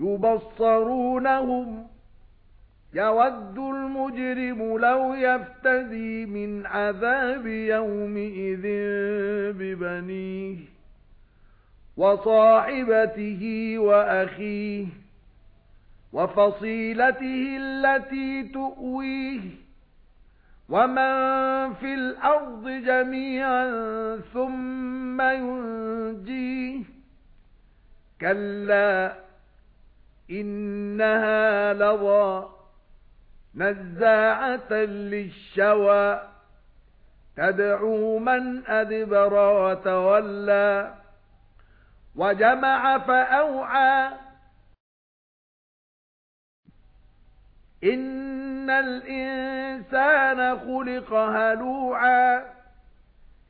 يُبَصَّرُونَهُمْ يَوَدُّ الْمُجْرِمُ لَوْ يَفْتَدِي مِنْ عَذَابِ يَوْمِئِذٍ بِبَنِيهِ وَصَاحِبَتِهِ وَأَخِيهِ وَفَصِيلَتِهِ الَّتِي تُؤْوِيهِ وَمَن فِي الْأَرْضِ جَمِيعًا ثُمَّ يُنْجِيهِ كَلَّا إِنَّهَا لَظَى نَزَّاعَةً لِلشَّوَى. تَدْعُو مَنْ أَدْبَرَ وَتَوَلَّى وَجَمَعَ فَأَوْعَى. إِنَّ الْإِنسَانَ خُلِقَ هَلُوعًا.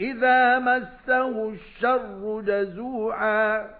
إِذَا مَسَّهُ الشَّرُّ جَزُوعًا.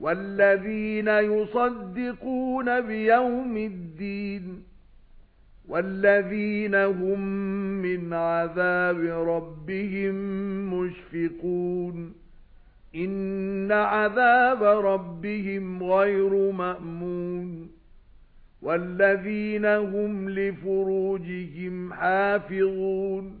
وَالَّذِينَ يُصَدِّقُونَ بِيَوْمِ الدِّينِ وَالَّذِينَ هُمْ مِنْ عَذَابِ رَبِّهِمْ مُشْفِقُونَ إِنَّ عَذَابَ رَبِّهِمْ غَيْرُ مَأْمُونٍ وَالَّذِينَ هُمْ لِفُرُوجِهِمْ حَافِظُونَ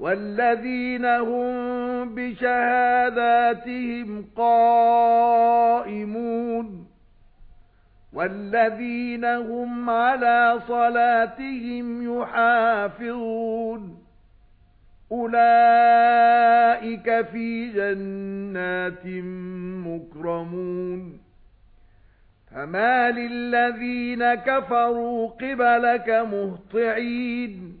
وَالَّذِينَ هُمْ بِشَهَادَاتِهِمْ قَائِمُونَ وَالَّذِينَ هُمْ عَلَى صَلَاتِهِمْ يُحَافِظُونَ أُولَئِكَ فِي جَنَّاتٍ مُكْرَمُونَ فَمَالِ الَّذِينَ كَفَرُوا قِبَلَكَ مُهْطِعِينَ